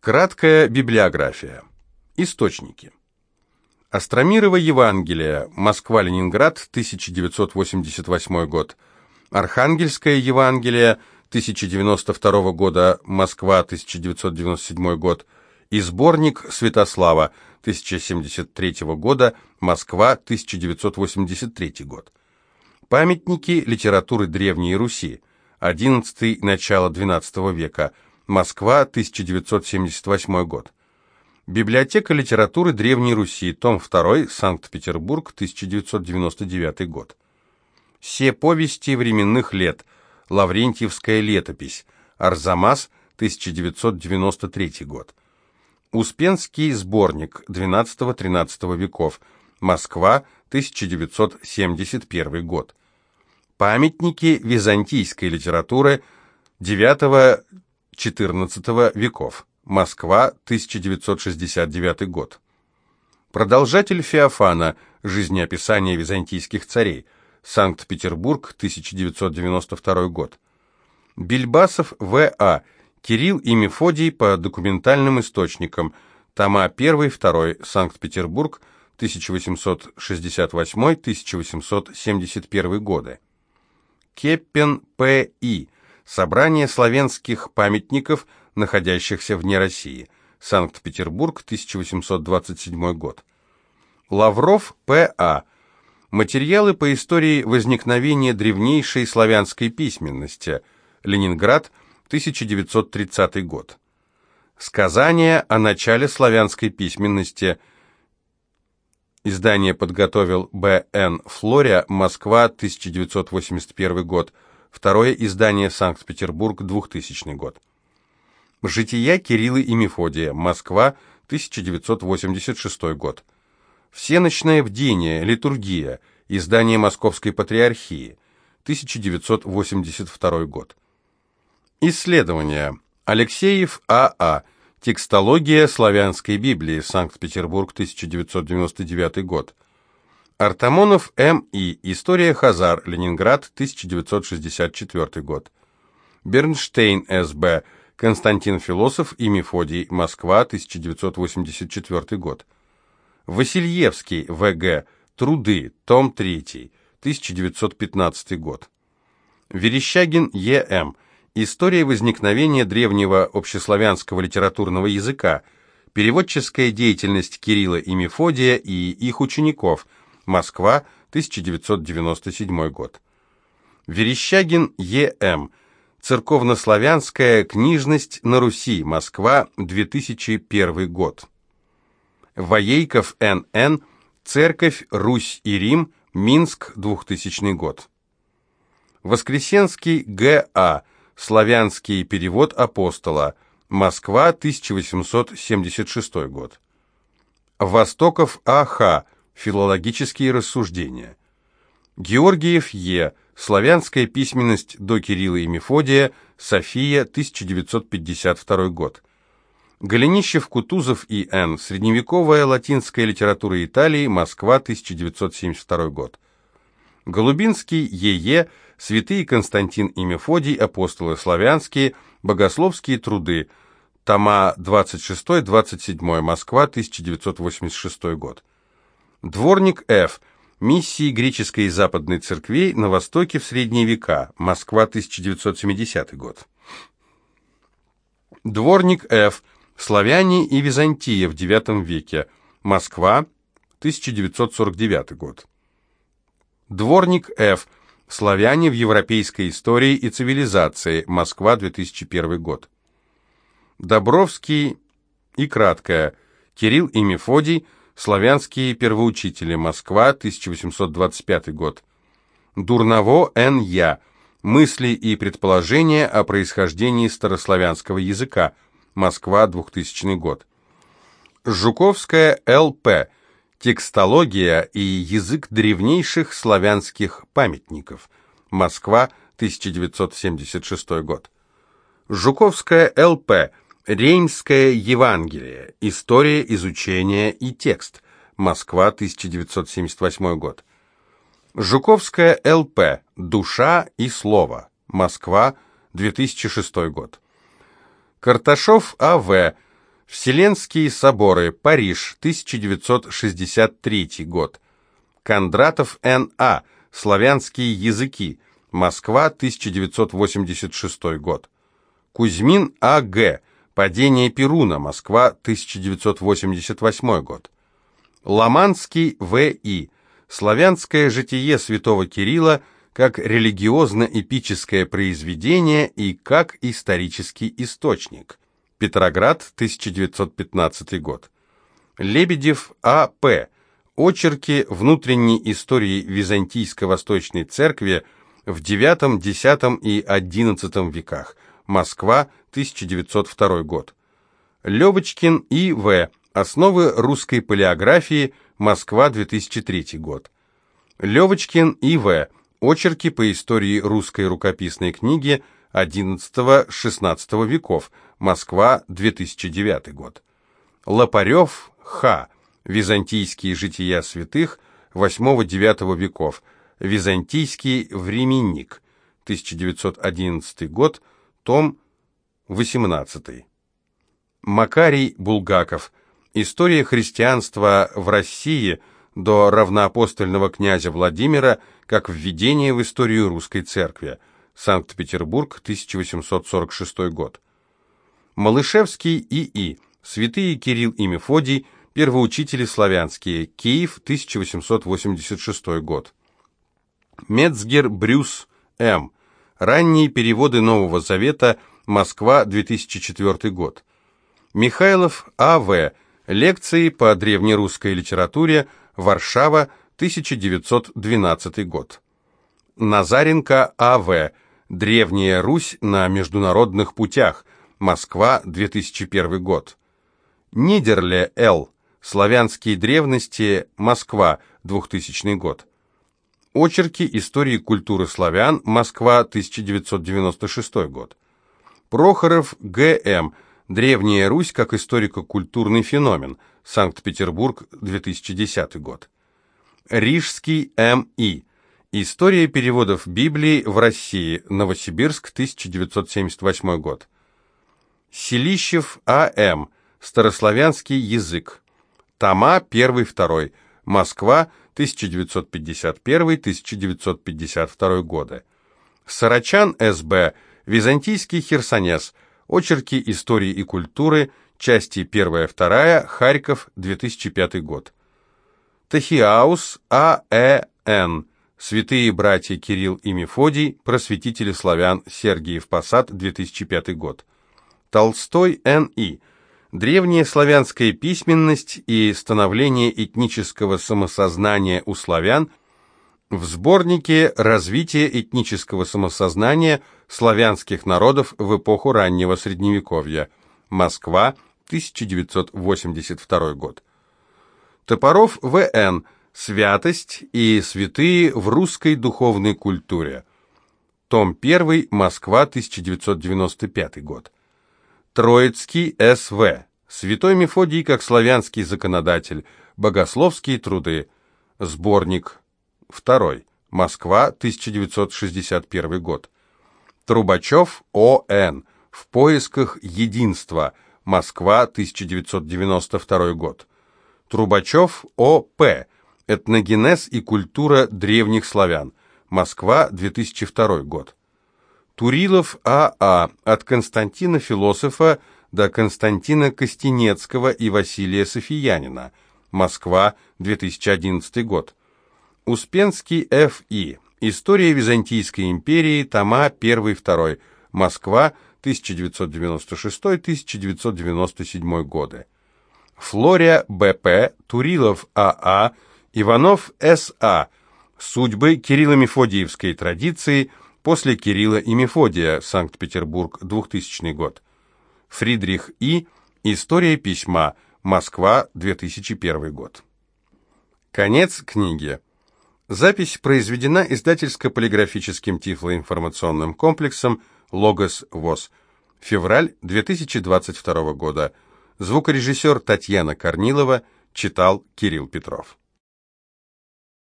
Краткая библиография. Источники. Остромирово Евангелие. Москва-Ленинград, 1988 год. Архангельское Евангелие, 1092 года. Москва, 1997 год. И сборник Святослава, 1073 года. Москва, 1983 год. Памятники литературы Древней Руси. 11 начало XII века. Москва, 1978 год. Библиотека литературы Древней Руси, том 2, Санкт-Петербург, 1999 год. Все повести временных лет. Лаврентьевская летопись. Арзамас, 1993 год. Успенский сборник XII-XIII веков. Москва, 1971 год. Памятники византийской литературы IX XIV веков. Москва, 1969 год. Продолжатель Феофана. Жизнеописание византийских царей. Санкт-Петербург, 1992 год. Бельбасов В.А. Кирилл и Мефодий по документальным источникам. Тома 1-2. Санкт-Петербург, 1868-1871 годы. Кеппен П.И. Собрание славянских памятников, находящихся вне России. Санкт-Петербург, 1827 год. Лавров П.А. Материалы по истории возникновения древнейшей славянской письменности. Ленинград, 1930 год. Сказание о начале славянской письменности. Издание подготовил Б.Н. Флоря, Москва, 1981 год. Второе издание Санкт-Петербург, 2000 год. Жития Кирилла и Мефодия, Москва, 1986 год. Всеночное бдение, литургия, издание Московской Патриархии, 1982 год. Исследования. Алексеев А.А. Текстология славянской Библии, Санкт-Петербург, 1999 год. Артамонов М.И. История Хазар, Ленинград, 1964 год. Бернштейн С.Б. Константин Философ и Мефодий, Москва, 1984 год. Васильевский В.Г. Труды, том 3, 1915 год. Верещагин Е.М. История возникновения древнего общеславянского литературного языка. Переводческая деятельность Кирилла и Мефодия и их учеников – Москва, 1997 год. Верещагин Е.М. Церковнославянская книжность на Руси. Москва, 2001 год. Воейков Н.Н. Церковь, Русь и Рим. Минск, 2000 год. Воскресенский Г.А. Славянский перевод апостола. Москва, 1876 год. Востоков А.Х. Филологические рассуждения. Георгиев Е. Славянская письменность до Кирилла и Мефодия. София, 1952 год. Голенищев, Кутузов и Н. Средневековая латинская литература Италии. Москва, 1972 год. Голубинский Е.Е. Святые Константин и Мефодий. Апостолы славянские. Богословские труды. Тома 26-27. Москва, 1986 год. Дворник Ф. Миссии греческой и западной церквей на Востоке в средние века. Москва, 1970 год. Дворник Ф. Славяне и Византия в IX веке. Москва, 1949 год. Дворник Ф. Славяне в европейской истории и цивилизации. Москва, 2001 год. Добровский и краткое. Кирилл и Мефодий – Славянские первоучители. Москва, 1825 год. Дурново Н. Я. Мысли и предположения о происхождении старославянского языка. Москва, 2000 год. Жуковская Л.П. Текстология и язык древнейших славянских памятников. Москва, 1976 год. Жуковская Л.П. Реймское Евангелие. История, изучение и текст. Москва, 1978 год. Жуковская ЛП. Душа и слово. Москва, 2006 год. Карташов А.В. Вселенские соборы. Париж. 1963 год. Кондратов Н.А. Славянские языки. Москва. 1986 год. Кузьмин А.Г. Падение Перуна. Москва. 1988 год. Ломанский В.И. Славянское житие святого Кирилла как религиозно-эпическое произведение и как исторический источник. Петроград, 1915 год. Лебедев А.П. Очерки внутренней истории Византийско-Восточной Церкви в IX, X и XI веках. Москва, 1902 год. Левочкин И.В. Основы русской палеографии. Москва, 2003 год. Левочкин И.В. Очерки по истории русской рукописной книги XI-XVI веков. Москва, 2009 год. Лопарев Х. Византийские жития святых VIII-IX веков. Византийский временник. 1911 год. Том 18. Макарий Булгаков. История христианства в России до равноапостольного князя Владимира как введение в историю русской церкви. Санкт-Петербург, 1846 год. Малышевский И.И. Святые Кирилл и Мефодий. Первоучители славянские. Киев, 1886 год. Мецгер Брюс М. Ранние переводы Нового Завета. Москва, 2004 год. Михайлов А.В. Лекции по древнерусской литературе. Варшава, 1912 год. Назаренко А.В. Древняя Русь на международных путях. Москва, 2001 год. Нидерле Л. Славянские древности. Москва, 2000 год. Очерки истории культуры славян. Москва, 1996 год. Прохоров Г.М. Древняя Русь как историко-культурный феномен. Санкт-Петербург, 2010 год. Рижский М.И. История переводов Библии в России. Новосибирск, 1978 год. Селищев А.М. Старославянский язык. Тома 1-2. Москва, 1951-1952 годы. Сарачан С.Б. Византийский херсонес. Очерки истории и культуры. Части 1-2. Харьков, 2005 год. Тахиаус А.Э.Н. Святые братья Кирилл и Мефодий. Просветители славян. Сергиев Посад, 2005 год. Толстой Н.И. Древняя славянская письменность и становление этнического самосознания у славян в сборнике «Развитие этнического самосознания славянских народов в эпоху раннего Средневековья». Москва, 1982 год. Топоров В.Н. «Святость и святые в русской духовной культуре». Том 1. Москва, 1995 год. Троицкий С.В. Святой Мефодий как славянский законодатель. Богословские труды. Сборник. 2. Москва, 1961 год. Трубачев О.Н. В поисках единства. Москва, 1992 год. Трубачев О.П. Этногенез и культура древних славян. Москва, 2002 год. Турилов А.А. От Константина Философа до Константина Костенецкого и Василия Софиянина. Москва, 2011 год. Успенский Ф.И. История Византийской империи, тома 1-2. Москва, 1996-1997 годы. Флория Б.П., Турилов А.А., Иванов С.А. Судьбы Кирилло-Мефодиевской традиции – После Кирилла и Мефодия, Санкт-Петербург, 2000 год. Фридрих И. История письма. Москва, 2001 год. Конец книги. Запись произведена издательско-полиграфическим тифлоинформационным комплексом «Логос ВОЗ». Февраль 2022 года. Звукорежиссер Татьяна Корнилова читал Кирилл Петров.